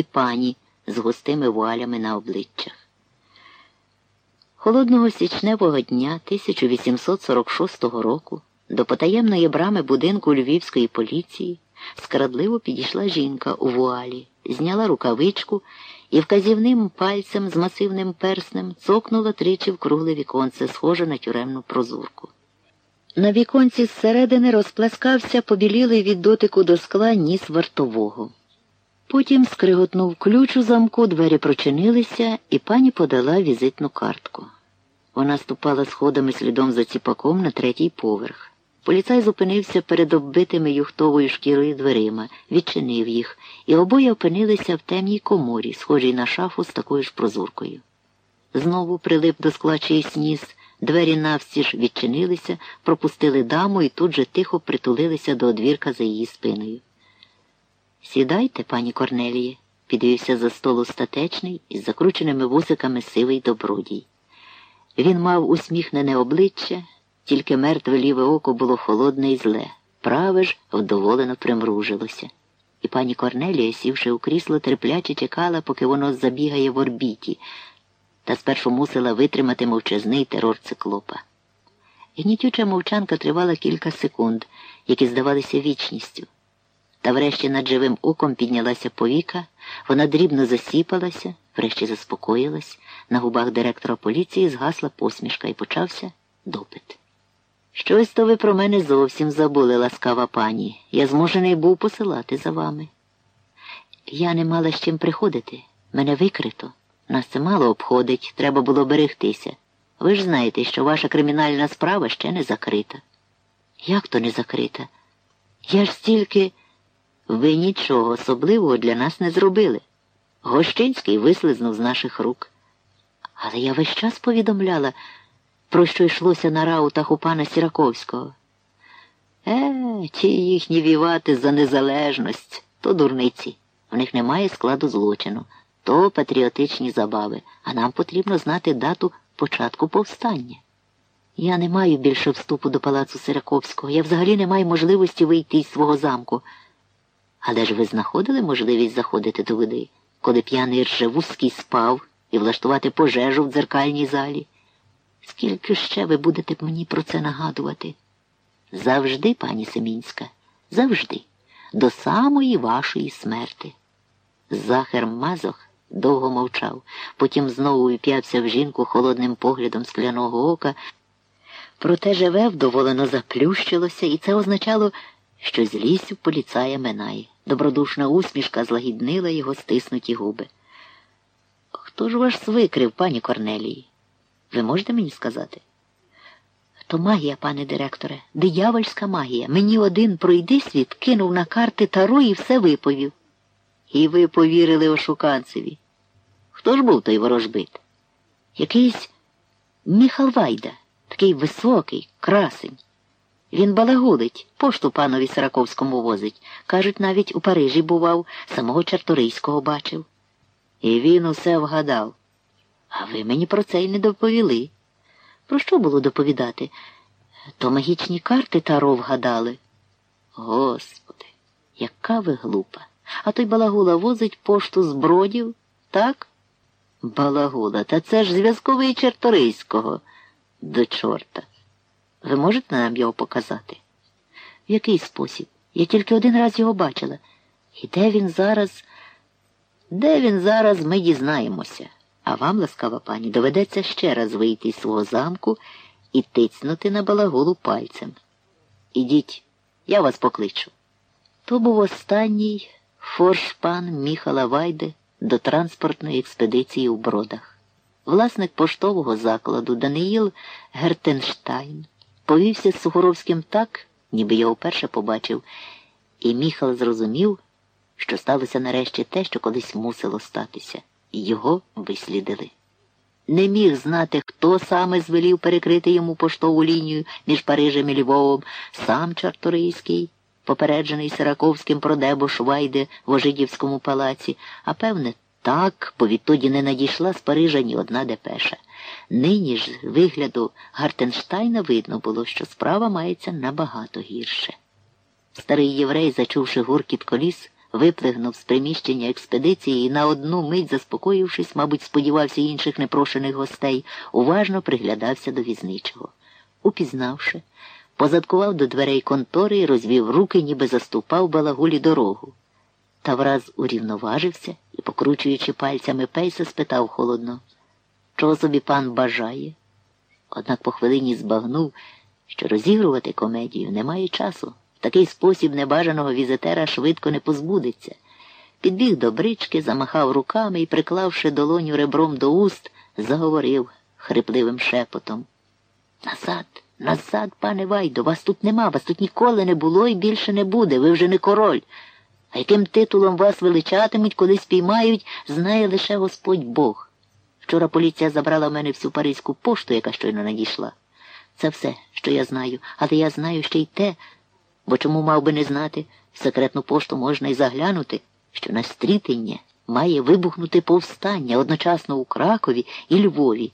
і пані з густими вуалями на обличчях. Холодного січневого дня 1846 року до потаємної брами будинку Львівської поліції скрадливо підійшла жінка у вуалі, зняла рукавичку і вказівним пальцем з масивним перснем цокнула тричі в кругле віконце, схоже на тюремну прозурку. На віконці зсередини розплескався побілілий від дотику до скла ніс вартового. Потім скриготнув ключ у замку, двері прочинилися, і пані подала візитну картку. Вона ступала сходами слідом за ціпаком на третій поверх. Поліцай зупинився перед оббитими юхтовою шкірою дверима, відчинив їх, і обоє опинилися в темній коморі, схожій на шафу з такою ж прозуркою. Знову прилип до скла чийсь ніс, двері навстіж відчинилися, пропустили даму і тут же тихо притулилися до одвірка за її спиною. Сідайте, пані Корнеліє, підвівся за столу статечний із закрученими вусиками сивий добродій. Він мав усміхнене обличчя, тільки мертве ліве око було холодне і зле, праве ж вдоволено примружилося. І пані Корнелія, сівши у крісло, терпляче чекала, поки воно забігає в орбіті, та спершу мусила витримати мовчазний терор циклопа. Гнітюча мовчанка тривала кілька секунд, які здавалися вічністю. Та врешті над живим оком піднялася повіка, вона дрібно засіпалася, врешті заспокоїлась, на губах директора поліції згасла посмішка і почався допит. Щось то ви про мене зовсім забули, ласкава пані. Я змушений був посилати за вами. Я не мала з чим приходити. Мене викрито. Нас це мало обходить, треба було берегтися. Ви ж знаєте, що ваша кримінальна справа ще не закрита. Як то не закрита? Я ж стільки. Ви нічого особливого для нас не зробили. Гощинський вислизнув з наших рук. Але я весь час повідомляла, про що йшлося на раутах у пана Сіраковського. Е, ті їхні вівати за незалежність, то дурниці. В них немає складу злочину, то патріотичні забави, а нам потрібно знати дату початку повстання. Я не маю більше вступу до палацу Сираковського, я взагалі не маю можливості вийти із свого замку. Але ж ви знаходили можливість заходити до води, коли п'яний Ржевузький спав і влаштувати пожежу в дзеркальній залі? Скільки ще ви будете мені про це нагадувати? Завжди, пані Семінська, завжди, до самої вашої смерти. Захер Мазох довго мовчав, потім знову вп'явся в жінку холодним поглядом скляного ока. Проте живе вдоволено заплющилося, і це означало, що злість у поліцая минає. Добродушна усмішка злагіднила його стиснуті губи. Хто ж ваш свикрив, пані Корнелії? Ви можете мені сказати? То магія, пане директоре, диявольська магія. Мені один пройди світ, кинув на карти таро і все виповів. І ви повірили ошуканцеві. Хто ж був той ворожбит? Якийсь Міхал Вайда, такий високий, красень. Він балагулить, пошту панові Сараковському возить. Кажуть, навіть у Парижі бував, самого Чарторийського бачив. І він усе вгадав. А ви мені про це й не доповіли. Про що було доповідати? То магічні карти таро вгадали. Господи, яка ви глупа. А той балагула возить пошту з бродів, так? Балагула, та це ж зв'язковий Чарторийського. До чорта. Ви можете нам його показати? В який спосіб? Я тільки один раз його бачила. І де він зараз? Де він зараз, ми дізнаємося. А вам, ласкава пані, доведеться ще раз вийти з свого замку і тицнути на балагулу пальцем. Ідіть, я вас покличу. То був останній форшпан Міхала Вайди до транспортної експедиції у бродах. Власник поштового закладу Даниїл Гертенштайн повівся з Сухоровським так, ніби його вперше побачив, і Міхал зрозумів, що сталося нарешті те, що колись мусило статися, і його вислідили. Не міг знати, хто саме звелів перекрити йому поштову лінію між Парижем і Львовом, сам Чарторийський, попереджений Сираковським про дебош Вайде в Ожидівському палаці, а певне, так, бо відтоді не надійшла з Парижа ні одна депеша. Нині ж з вигляду Гартенштайна видно було, що справа мається набагато гірше. Старий єврей, зачувши гуркіт коліс, виплигнув з приміщення експедиції і на одну мить, заспокоївшись, мабуть, сподівався інших непрошених гостей, уважно приглядався до візничого. Упізнавши, позадкував до дверей контори і розвів руки, ніби заступав балагулі дорогу. Та враз урівноважився і, покручуючи пальцями пейса, спитав холодно, чого собі пан бажає? Однак по хвилині збагнув, що розігрувати комедію немає часу. В такий спосіб небажаного візитера швидко не позбудеться. Підбіг до брички, замахав руками і, приклавши долоню ребром до уст, заговорив хрипливим шепотом. Назад, назад, пане Вайдо, вас тут нема, вас тут ніколи не було і більше не буде. Ви вже не король. А яким титулом вас величатимуть, коли спіймають, знає лише Господь Бог. Вчора поліція забрала в мене всю паризьку пошту, яка щойно надійшла. Це все, що я знаю, але я знаю ще й те, бо чому мав би не знати, в секретну пошту можна й заглянути, що на стрітення має вибухнути повстання одночасно у Кракові і Львові.